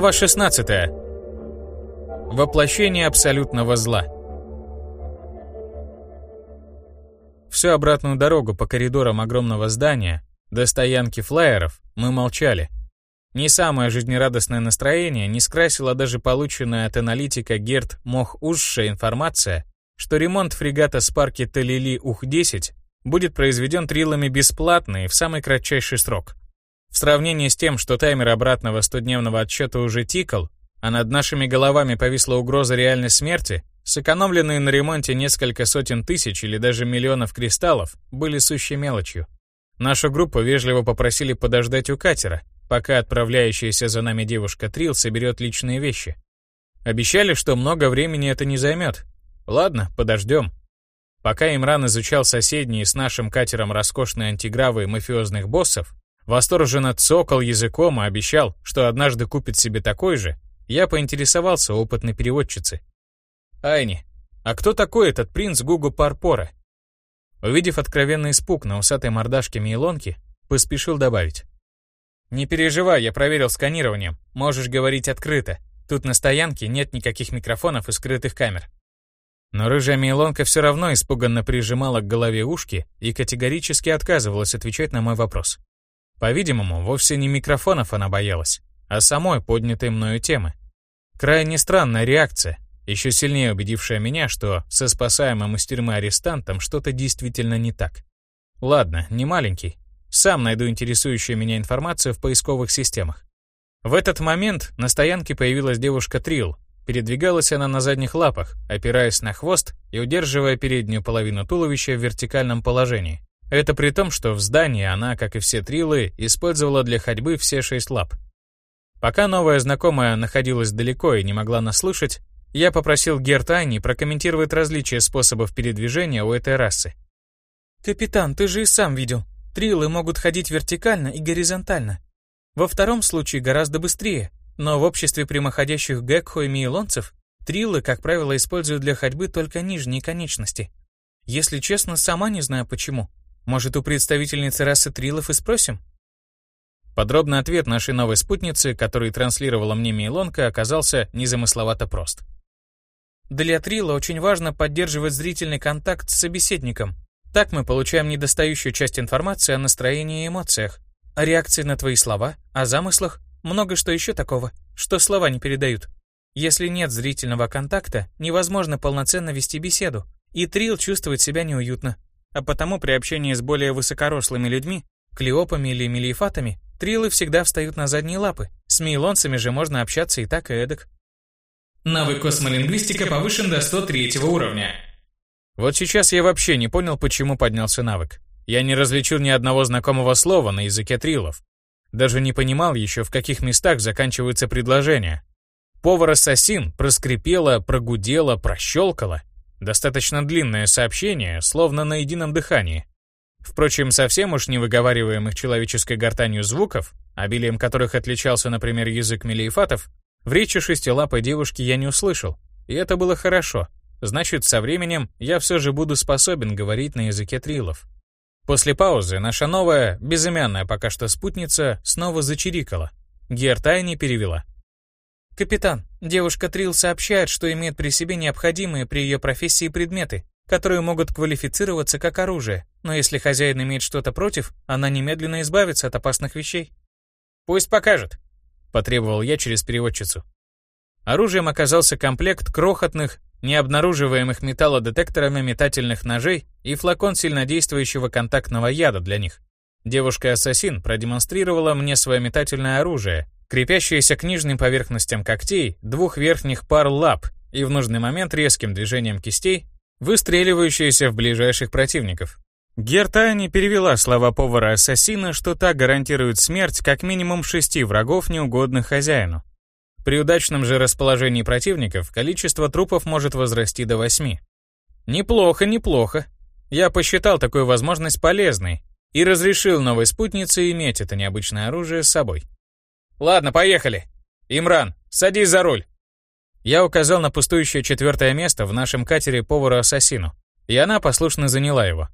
Глава 16. Воплощение абсолютного зла. Всю обратную дорогу по коридорам огромного здания до стоянки флайеров мы молчали. Не самое жизнерадостное настроение не скрасило даже полученная от аналитика Герт Мох-Узша информация, что ремонт фрегата Спарки Талили Ух-10 будет произведен трилами бесплатно и в самый кратчайший срок. В сравнении с тем, что таймер обратного 100-дневного отсчета уже тикал, а над нашими головами повисла угроза реальной смерти, сэкономленные на ремонте несколько сотен тысяч или даже миллионов кристаллов были сущей мелочью. Нашу группу вежливо попросили подождать у катера, пока отправляющаяся за нами девушка Трил соберет личные вещи. Обещали, что много времени это не займет. Ладно, подождем. Пока Имран изучал соседние с нашим катером роскошные антигравы мафиозных боссов, Восторженно цокал языком и обещал, что однажды купит себе такой же, я поинтересовался опытной переводчицы. «Айни, а кто такой этот принц Гугу Парпора?» Увидев откровенный испуг на усатой мордашке Мейлонки, поспешил добавить. «Не переживай, я проверил сканированием. Можешь говорить открыто. Тут на стоянке нет никаких микрофонов и скрытых камер». Но рыжая Мейлонка все равно испуганно прижимала к голове ушки и категорически отказывалась отвечать на мой вопрос. По-видимому, вовсе не микрофонов она боялась, а самой поднятой мною темы. Крайне странная реакция, еще сильнее убедившая меня, что со спасаемым из тюрьмы арестантом что-то действительно не так. Ладно, не маленький. Сам найду интересующую меня информацию в поисковых системах. В этот момент на стоянке появилась девушка Трил. Передвигалась она на задних лапах, опираясь на хвост и удерживая переднюю половину туловища в вертикальном положении. Это при том, что в здании она, как и все трилы, использовала для ходьбы все шесть лап. Пока новая знакомая находилась далеко и не могла нас слышать, я попросил Герт Айни прокомментировать различия способов передвижения у этой расы. «Капитан, ты же и сам видел. Трилы могут ходить вертикально и горизонтально. Во втором случае гораздо быстрее, но в обществе прямоходящих гекхо и миелонцев трилы, как правило, используют для ходьбы только нижние конечности. Если честно, сама не знаю почему. Может, у представительницы расы Трилов и спросим? Подробный ответ нашей новой спутницы, который транслировала мне Мейлонка, оказался незамысловато прост. Для Трила очень важно поддерживать зрительный контакт с собеседником. Так мы получаем недостающую часть информации о настроении и эмоциях, о реакции на твои слова, о замыслах, много что еще такого, что слова не передают. Если нет зрительного контакта, невозможно полноценно вести беседу, и Трил чувствует себя неуютно, а потому при общении с более высокорослыми людьми, клеопами или мелиефатами, трилы всегда встают на задние лапы. С мейлонцами же можно общаться и так, и эдак. Навык космолингвистика повышен до 103 уровня. Вот сейчас я вообще не понял, почему поднялся навык. Я не различил ни одного знакомого слова на языке трилов. Даже не понимал еще, в каких местах заканчиваются предложения. Повар-ассасин проскрипело, прогудело, прощелкало. Достаточно длинное сообщение, словно на едином дыхании. Впрочем, совсем уж не выговариваемых человеческой гортанью звуков, обилием которых отличался, например, язык мелиефатов, в речи шестилапой девушки я не услышал. И это было хорошо. Значит, со временем я все же буду способен говорить на языке трилов. После паузы наша новая, безымянная пока что спутница снова зачирикала. Гертайни перевела. «Капитан, девушка Трил сообщает, что имеет при себе необходимые при ее профессии предметы, которые могут квалифицироваться как оружие, но если хозяин имеет что-то против, она немедленно избавится от опасных вещей». «Пусть покажет», — потребовал я через переводчицу. Оружием оказался комплект крохотных, необнаруживаемых металлодетекторами метательных ножей и флакон сильнодействующего контактного яда для них. Девушка-ассасин продемонстрировала мне свое метательное оружие, крепящиеся к нижним поверхностям когтей двух верхних пар лап и в нужный момент резким движением кистей, выстреливающиеся в ближайших противников. Герта не перевела слова повара-ассасина, что та гарантирует смерть как минимум шести врагов, неугодных хозяину. При удачном же расположении противников количество трупов может возрасти до восьми. Неплохо, неплохо. Я посчитал такую возможность полезной и разрешил новой спутнице иметь это необычное оружие с собой. «Ладно, поехали. Имран, садись за руль». Я указал на пустующее четвертое место в нашем катере повару-ассасину, и она послушно заняла его.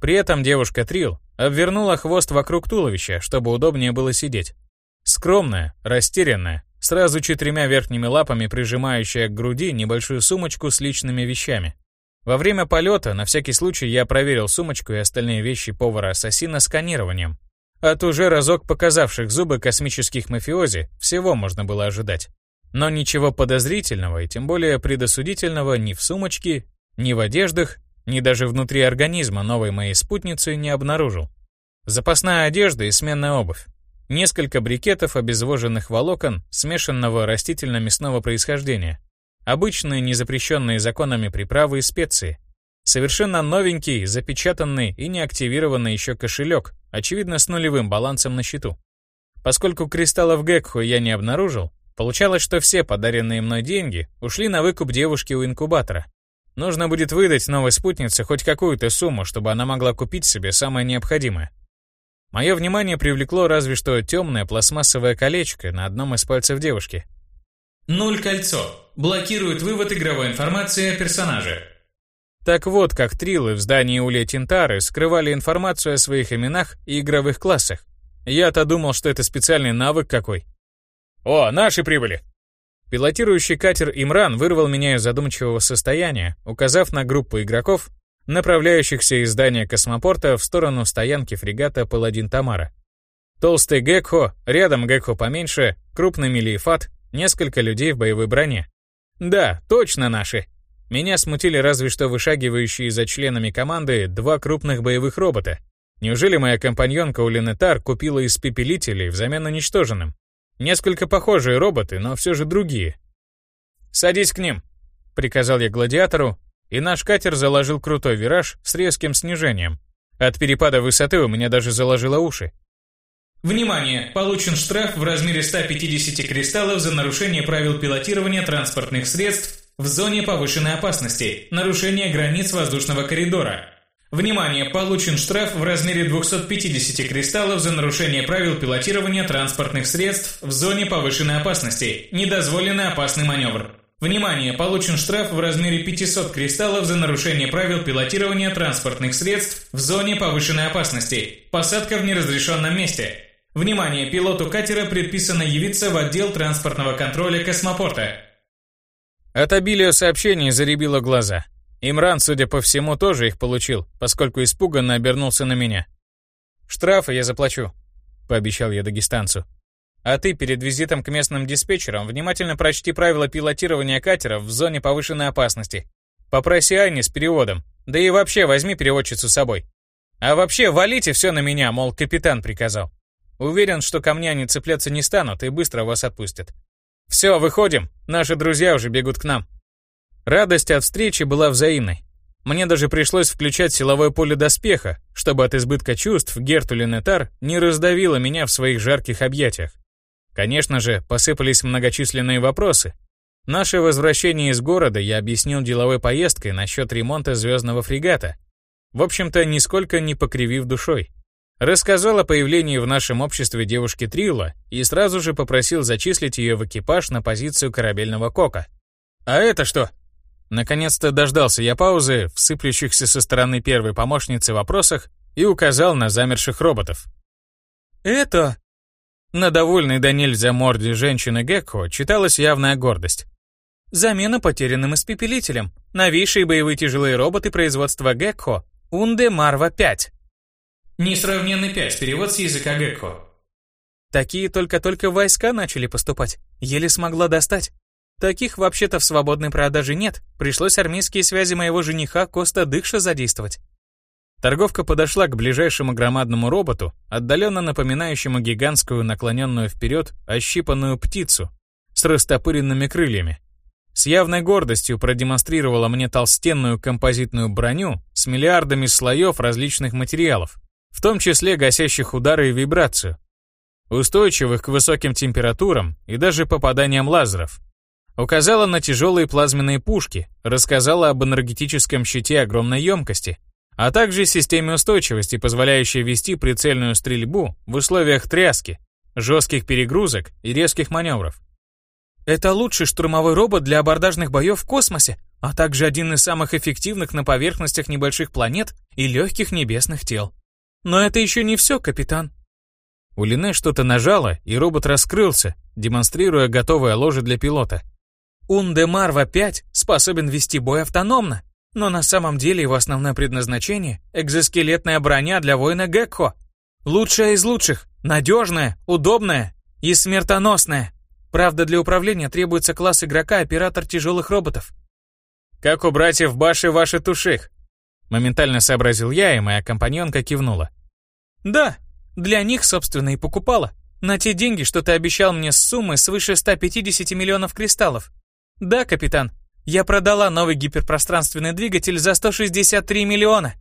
При этом девушка Трил обвернула хвост вокруг туловища, чтобы удобнее было сидеть. Скромная, растерянная, сразу четырьмя верхними лапами прижимающая к груди небольшую сумочку с личными вещами. Во время полета, на всякий случай, я проверил сумочку и остальные вещи повара-ассасина сканированием. От уже разок показавших зубы космических мафиози всего можно было ожидать. Но ничего подозрительного и тем более предосудительного ни в сумочке, ни в одеждах, ни даже внутри организма новой моей спутницы не обнаружил. Запасная одежда и сменная обувь. Несколько брикетов обезвоженных волокон смешанного растительно-мясного происхождения. Обычные незапрещенные законами приправы и специи. Совершенно новенький, запечатанный и не активированный еще кошелек, очевидно с нулевым балансом на счету. Поскольку кристаллов Гекху я не обнаружил, получалось, что все подаренные мной деньги ушли на выкуп девушки у инкубатора. Нужно будет выдать новой спутнице хоть какую-то сумму, чтобы она могла купить себе самое необходимое. Мое внимание привлекло разве что темное пластмассовое колечко на одном из пальцев девушки. Нуль кольцо. Блокирует вывод игровой информации о персонаже. Так вот, как трилы в здании Улья Тинтары скрывали информацию о своих именах и игровых классах. Я-то думал, что это специальный навык какой. «О, наши прибыли!» Пилотирующий катер «Имран» вырвал меня из задумчивого состояния, указав на группу игроков, направляющихся из здания космопорта в сторону стоянки фрегата «Паладин Тамара». Толстый Гекхо, рядом Гекхо поменьше, крупный Мелиефат, несколько людей в боевой броне. Да, точно наши. Меня смутили разве что вышагивающие за членами команды два крупных боевых робота. Неужели моя компаньонка Улинетар купила испепелителей взамен уничтоженным? Несколько похожие роботы, но все же другие. «Садись к ним», — приказал я гладиатору, и наш катер заложил крутой вираж с резким снижением. От перепада высоты у меня даже заложило уши. Внимание! Получен штраф в размере 150 кристаллов за нарушение правил пилотирования транспортных средств в зоне повышенной опасности. Нарушение границ воздушного коридора. Внимание! Получен штраф в размере 250 кристаллов за нарушение правил пилотирования транспортных средств в зоне повышенной опасности. Недозволенный опасный маневр. Внимание! Получен штраф в размере 500 кристаллов за нарушение правил пилотирования транспортных средств в зоне повышенной опасности. Посадка в неразрешенном месте. Внимание! Пилоту катера предписано явиться в отдел транспортного контроля космопорта. От обилия сообщений заребило глаза. Имран, судя по всему, тоже их получил, поскольку испуганно обернулся на меня. «Штрафы я заплачу», — пообещал я дагестанцу. «А ты перед визитом к местным диспетчерам внимательно прочти правила пилотирования катеров в зоне повышенной опасности. Попроси Айни с переводом, да и вообще возьми переводчицу с собой. А вообще валите все на меня, мол, капитан приказал. Уверен, что ко мне они цепляться не станут и быстро вас отпустят. «Все, выходим, наши друзья уже бегут к нам». Радость от встречи была взаимной. Мне даже пришлось включать силовое поле доспеха, чтобы от избытка чувств Гертулин Этар не раздавила меня в своих жарких объятиях. Конечно же, посыпались многочисленные вопросы. Наше возвращение из города я объяснил деловой поездкой насчет ремонта звездного фрегата. В общем-то, нисколько не покривив душой. Рассказал о появлении в нашем обществе девушки Трилла и сразу же попросил зачислить ее в экипаж на позицию корабельного кока. «А это что?» Наконец-то дождался я паузы в сыплющихся со стороны первой помощницы вопросах и указал на замерших роботов. «Это...» На довольной до нельзя морде женщины Гекко читалась явная гордость. «Замена потерянным испепелителем. Новейшие боевые тяжелые роботы производства Гекко. Унде Марва 5. Несравненный 5. Перевод с языка Гекко. Такие только-только войска начали поступать. Еле смогла достать. Таких вообще-то в свободной продаже нет. Пришлось армейские связи моего жениха Коста Дыкша задействовать. Торговка подошла к ближайшему громадному роботу, отдаленно напоминающему гигантскую наклоненную вперед ощипанную птицу с растопыренными крыльями. С явной гордостью продемонстрировала мне толстенную композитную броню с миллиардами слоев различных материалов, в том числе гасящих удары и вибрацию, устойчивых к высоким температурам и даже попаданиям лазеров. Указала на тяжелые плазменные пушки, рассказала об энергетическом щите огромной емкости, а также системе устойчивости, позволяющей вести прицельную стрельбу в условиях тряски, жестких перегрузок и резких маневров. Это лучший штурмовой робот для абордажных боев в космосе, а также один из самых эффективных на поверхностях небольших планет и легких небесных тел. Но это еще не все, капитан. У Лине что-то нажало, и робот раскрылся, демонстрируя готовое ложе для пилота. Ундемарва-5 способен вести бой автономно, но на самом деле его основное предназначение — экзоскелетная броня для воина Гекко. Лучшая из лучших, надежная, удобная и смертоносная. Правда, для управления требуется класс игрока оператор тяжелых роботов. «Как у братьев Баши ваши туших?» Моментально сообразил я, и моя компаньонка кивнула. «Да, для них, собственно, и покупала. На те деньги, что ты обещал мне с суммы свыше 150 миллионов кристаллов. Да, капитан, я продала новый гиперпространственный двигатель за 163 миллиона.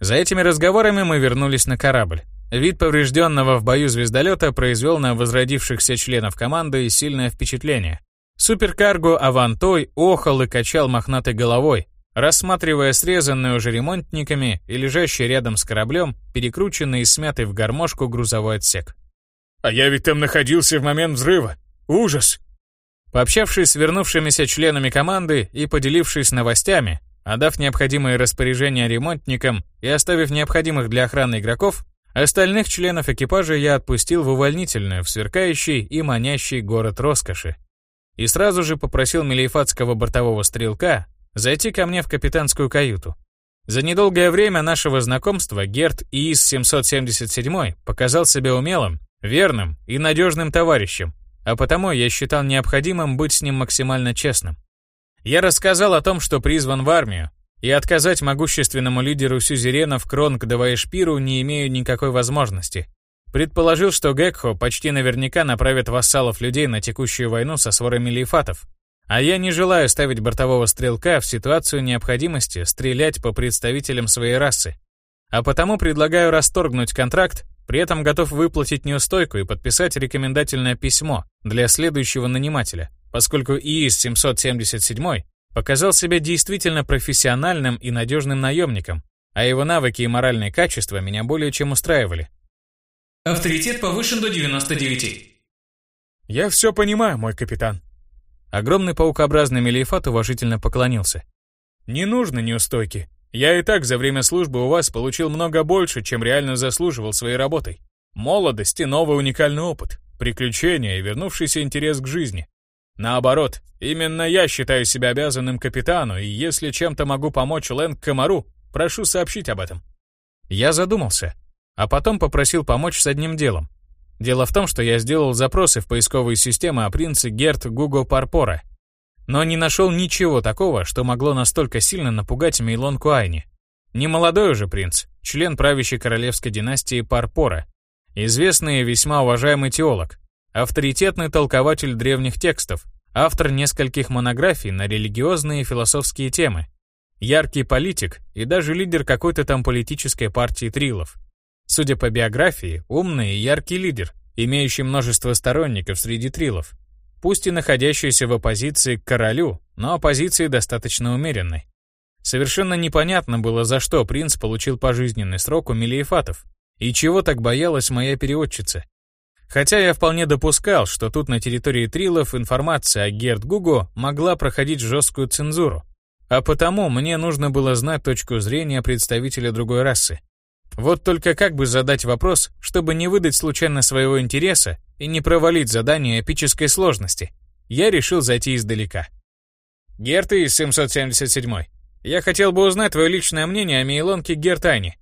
За этими разговорами мы вернулись на корабль. Вид поврежденного в бою звездолета произвел на возродившихся членов команды сильное впечатление. Суперкарго Авантой охал и качал мохнатой головой, рассматривая срезанный уже ремонтниками и лежащий рядом с кораблем, перекрученный и смятый в гармошку грузовой отсек. «А я ведь там находился в момент взрыва! Ужас!» Пообщавшись с вернувшимися членами команды и поделившись новостями, отдав необходимые распоряжения ремонтникам и оставив необходимых для охраны игроков, остальных членов экипажа я отпустил в увольнительную, в сверкающий и манящий город роскоши. И сразу же попросил мелиефатского бортового стрелка зайти ко мне в капитанскую каюту. За недолгое время нашего знакомства Герт ИИС-777 показал себя умелым, верным и надежным товарищем, а потому я считал необходимым быть с ним максимально честным. Я рассказал о том, что призван в армию, и отказать могущественному лидеру сюзеренов Кронг Даваешпиру не имею никакой возможности. Предположил, что Гекхо почти наверняка направит вассалов людей на текущую войну со сворами лейфатов, а я не желаю ставить бортового стрелка в ситуацию необходимости стрелять по представителям своей расы. А потому предлагаю расторгнуть контракт при этом готов выплатить неустойку и подписать рекомендательное письмо для следующего нанимателя, поскольку ИИС-777 показал себя действительно профессиональным и надежным наемником, а его навыки и моральные качества меня более чем устраивали. Авторитет повышен до 99. «Я все понимаю, мой капитан». Огромный паукообразный Мелиефат уважительно поклонился. «Не нужно неустойки. Я и так за время службы у вас получил много больше, чем реально заслуживал своей работой. Молодость и новый уникальный опыт, приключения и вернувшийся интерес к жизни. Наоборот, именно я считаю себя обязанным капитану, и если чем-то могу помочь Лэнг Комару, прошу сообщить об этом. Я задумался, а потом попросил помочь с одним делом. Дело в том, что я сделал запросы в поисковые системы о принце Герт Гуго Парпора но не нашел ничего такого, что могло настолько сильно напугать Мейлон Куайни. Не молодой уже принц, член правящей королевской династии Парпора, известный и весьма уважаемый теолог, авторитетный толкователь древних текстов, автор нескольких монографий на религиозные и философские темы, яркий политик и даже лидер какой-то там политической партии Трилов. Судя по биографии, умный и яркий лидер, имеющий множество сторонников среди Трилов, пусть и находящийся в оппозиции к королю, но оппозиции достаточно умеренной. Совершенно непонятно было, за что принц получил пожизненный срок у Мелиефатов, и чего так боялась моя переводчица. Хотя я вполне допускал, что тут на территории Трилов информация о Герд Гуго могла проходить жесткую цензуру, а потому мне нужно было знать точку зрения представителя другой расы. Вот только как бы задать вопрос, чтобы не выдать случайно своего интереса и не провалить задание эпической сложности, я решил зайти издалека. Герты из 777. Я хотел бы узнать твое личное мнение о Мейлонке Гертайне.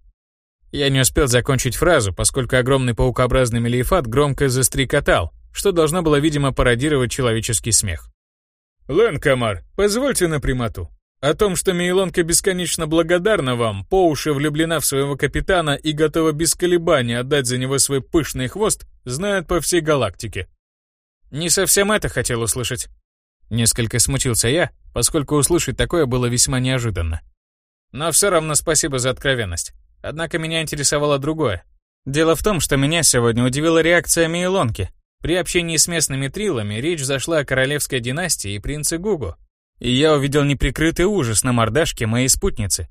Я не успел закончить фразу, поскольку огромный паукообразный мелиефат громко застрекотал, что должно было, видимо, пародировать человеческий смех. «Лэн Камар, позвольте на прямоту. О том, что Мейлонка бесконечно благодарна вам, по уши влюблена в своего капитана и готова без колебаний отдать за него свой пышный хвост, знают по всей галактике. Не совсем это хотел услышать. Несколько смутился я, поскольку услышать такое было весьма неожиданно. Но все равно спасибо за откровенность. Однако меня интересовало другое. Дело в том, что меня сегодня удивила реакция Мейлонки. При общении с местными трилами речь зашла о королевской династии и принце Гугу, и я увидел неприкрытый ужас на мордашке моей спутницы.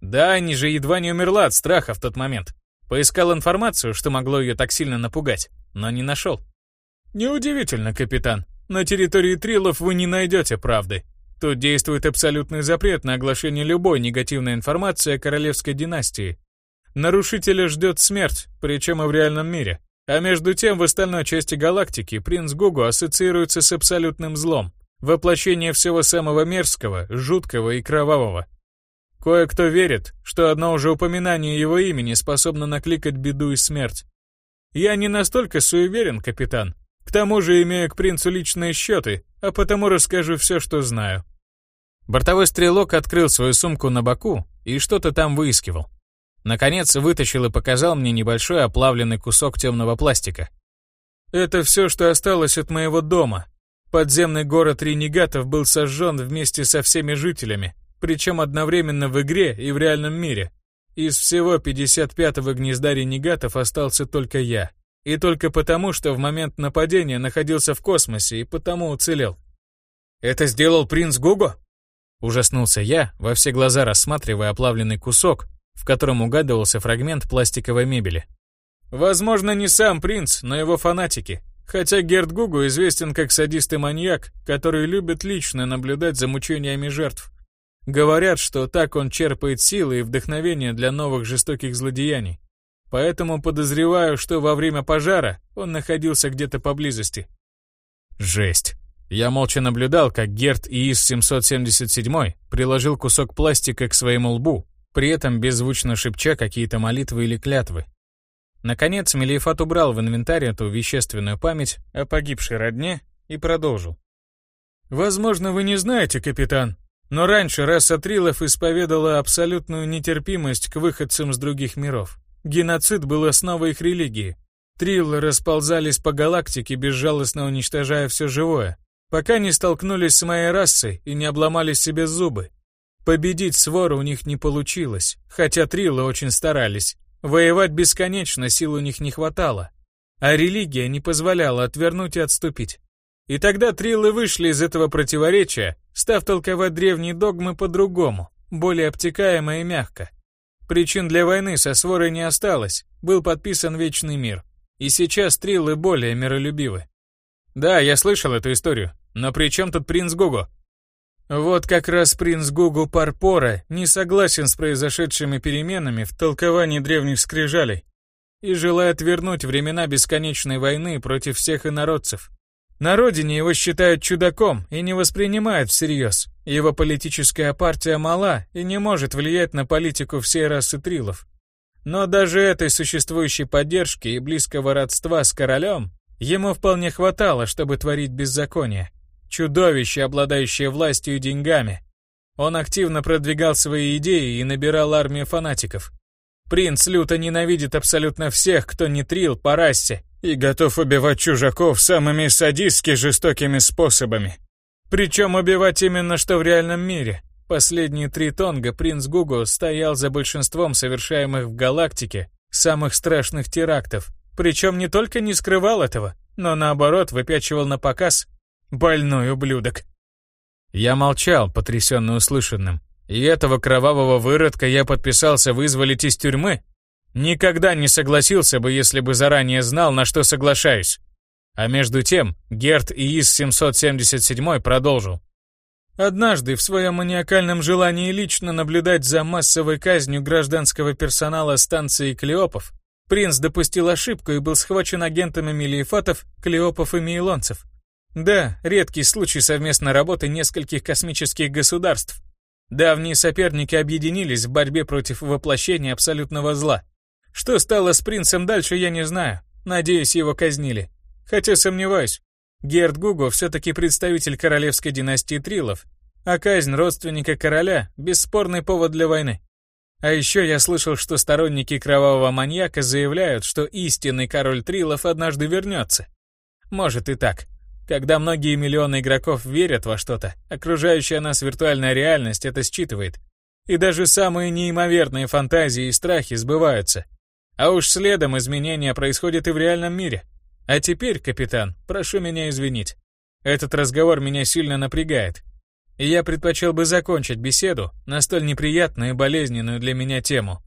Да, Ани же едва не умерла от страха в тот момент. Поискал информацию, что могло ее так сильно напугать, но не нашел. Неудивительно, капитан. На территории Трилов вы не найдете правды. Тут действует абсолютный запрет на оглашение любой негативной информации о королевской династии. Нарушителя ждет смерть, причем и в реальном мире. А между тем в остальной части галактики принц Гугу ассоциируется с абсолютным злом, воплощение всего самого мерзкого, жуткого и кровавого. Кое-кто верит, что одно уже упоминание его имени способно накликать беду и смерть. Я не настолько суеверен, капитан. К тому же имею к принцу личные счеты, а потому расскажу все, что знаю. Бортовой стрелок открыл свою сумку на боку и что-то там выискивал. Наконец вытащил и показал мне небольшой оплавленный кусок темного пластика. Это все, что осталось от моего дома. Подземный город ренегатов был сожжен вместе со всеми жителями, причем одновременно в игре и в реальном мире. Из всего 55-го гнезда ренегатов остался только я. И только потому, что в момент нападения находился в космосе и потому уцелел. «Это сделал принц Гуго?» Ужаснулся я, во все глаза рассматривая оплавленный кусок, в котором угадывался фрагмент пластиковой мебели. Возможно, не сам принц, но его фанатики. Хотя Герд Гугу известен как садист и маньяк, который любит лично наблюдать за мучениями жертв. Говорят, что так он черпает силы и вдохновение для новых жестоких злодеяний. Поэтому подозреваю, что во время пожара он находился где-то поблизости. Жесть. Я молча наблюдал, как Герт ИИС-777 приложил кусок пластика к своему лбу, при этом беззвучно шепча какие-то молитвы или клятвы. Наконец, Мелиефат убрал в инвентарь эту вещественную память о погибшей родне и продолжил. «Возможно, вы не знаете, капитан, но раньше раса Трилов исповедала абсолютную нетерпимость к выходцам с других миров. Геноцид был основой их религии. Триллы расползались по галактике, безжалостно уничтожая все живое, пока не столкнулись с моей расой и не обломали себе зубы. Победить свору у них не получилось, хотя Триллы очень старались. Воевать бесконечно сил у них не хватало, а религия не позволяла отвернуть и отступить. И тогда Триллы вышли из этого противоречия, став толковать древние догмы по-другому, более обтекаемо и мягко. Причин для войны со сворой не осталось, был подписан Вечный мир. И сейчас Триллы более миролюбивы. Да, я слышал эту историю, но при чем тут принц Гуго? Вот как раз принц Гугу Парпора не согласен с произошедшими переменами в толковании древних скрижалей и желает вернуть времена бесконечной войны против всех инородцев. На родине его считают чудаком и не воспринимают всерьез. Его политическая партия мала и не может влиять на политику всей расы трилов. Но даже этой существующей поддержки и близкого родства с королем ему вполне хватало, чтобы творить беззаконие. Чудовище, обладающее властью и деньгами. Он активно продвигал свои идеи и набирал армию фанатиков. Принц люто ненавидит абсолютно всех, кто не трил по расе, и готов убивать чужаков самыми садистски жестокими способами. Причем убивать именно что в реальном мире. Последние три тонга принц Гугу стоял за большинством совершаемых в галактике самых страшных терактов. Причем не только не скрывал этого, но наоборот выпячивал на показ больной ублюдок. Я молчал, потрясенный услышанным. И этого кровавого выродка я подписался вызволить из тюрьмы? Никогда не согласился бы, если бы заранее знал, на что соглашаюсь. А между тем, Герт ИИС-777 продолжил. Однажды, в своем маниакальном желании лично наблюдать за массовой казнью гражданского персонала станции Клеопов, принц допустил ошибку и был схвачен агентами Мелиефатов, Клеопов и Мейлонцев. Да, редкий случай совместной работы нескольких космических государств. Давние соперники объединились в борьбе против воплощения абсолютного зла. Что стало с принцем дальше, я не знаю. Надеюсь, его казнили. Хотя сомневаюсь. Герд Гуго все-таки представитель королевской династии Трилов, а казнь родственника короля – бесспорный повод для войны. А еще я слышал, что сторонники кровавого маньяка заявляют, что истинный король Трилов однажды вернется. Может и так. Когда многие миллионы игроков верят во что-то, окружающая нас виртуальная реальность это считывает. И даже самые неимоверные фантазии и страхи сбываются. А уж следом изменения происходят и в реальном мире. А теперь, капитан, прошу меня извинить. Этот разговор меня сильно напрягает. И я предпочел бы закончить беседу на столь неприятную и болезненную для меня тему.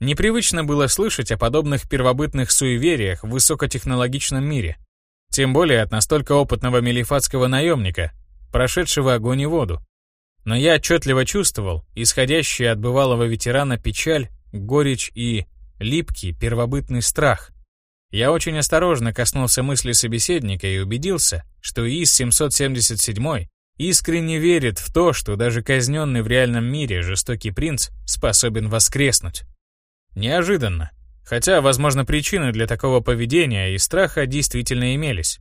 Непривычно было слышать о подобных первобытных суевериях в высокотехнологичном мире. Тем более от настолько опытного мелифатского наемника, прошедшего огонь и воду. Но я отчетливо чувствовал исходящую от бывалого ветерана печаль горечь и липкий первобытный страх. Я очень осторожно коснулся мысли собеседника и убедился, что ИС-777 искренне верит в то, что даже казненный в реальном мире жестокий принц способен воскреснуть. Неожиданно. Хотя, возможно, причины для такого поведения и страха действительно имелись.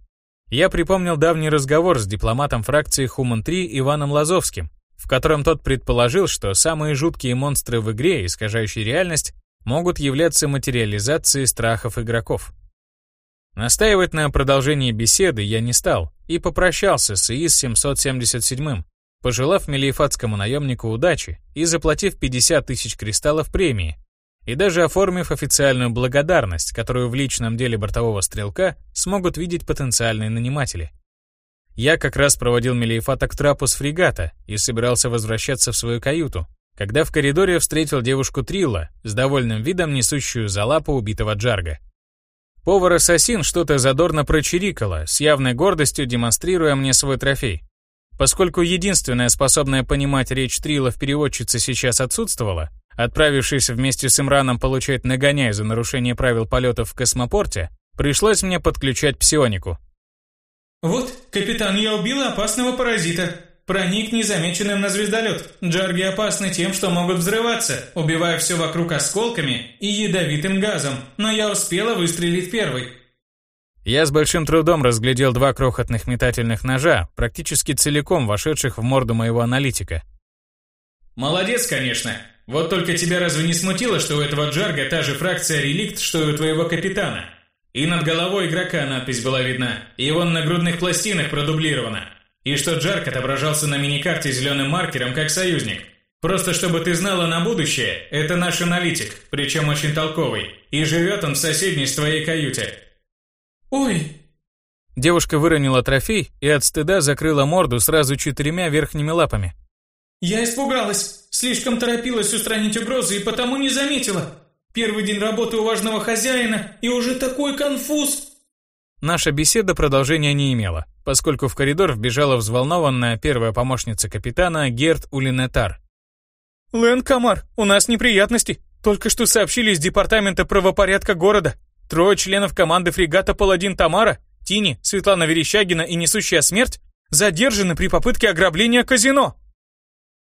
Я припомнил давний разговор с дипломатом фракции Хуман-3 Иваном Лазовским, в котором тот предположил, что самые жуткие монстры в игре, искажающие реальность, могут являться материализацией страхов игроков. Настаивать на продолжении беседы я не стал и попрощался с ИИС-777, пожелав мелиефатскому наемнику удачи и заплатив 50 тысяч кристаллов премии, и даже оформив официальную благодарность, которую в личном деле бортового стрелка смогут видеть потенциальные наниматели. Я как раз проводил Мелиефата к трапу с фрегата и собирался возвращаться в свою каюту, когда в коридоре встретил девушку Трилла с довольным видом несущую за лапу убитого Джарга. Повар-ассасин что-то задорно прочирикала, с явной гордостью демонстрируя мне свой трофей. Поскольку единственная способная понимать речь Трила в переводчице сейчас отсутствовала, Отправившись вместе с Имраном получать нагоняй за нарушение правил полетов в космопорте, пришлось мне подключать псионику. «Вот, капитан, я убила опасного паразита. Проник незамеченным на звездолет. Джарги опасны тем, что могут взрываться, убивая все вокруг осколками и ядовитым газом, но я успела выстрелить первой». Я с большим трудом разглядел два крохотных метательных ножа, практически целиком вошедших в морду моего аналитика. «Молодец, конечно. Вот только тебя разве не смутило, что у этого Джарга та же фракция реликт, что и у твоего капитана? И над головой игрока надпись была видна, и вон на грудных пластинах продублирована. И что Джарк отображался на миникарте зеленым маркером как союзник. Просто чтобы ты знала на будущее, это наш аналитик, причем очень толковый, и живет он в соседней с твоей каюте. «Ой!» Девушка выронила трофей и от стыда закрыла морду сразу четырьмя верхними лапами. «Я испугалась, слишком торопилась устранить угрозы и потому не заметила. Первый день работы у важного хозяина и уже такой конфуз!» Наша беседа продолжения не имела, поскольку в коридор вбежала взволнованная первая помощница капитана Герт Улинетар. «Лэн Камар, у нас неприятности. Только что сообщили из департамента правопорядка города. Трое членов команды фрегата «Паладин Тамара», Тини, Светлана Верещагина и Несущая Смерть задержаны при попытке ограбления казино.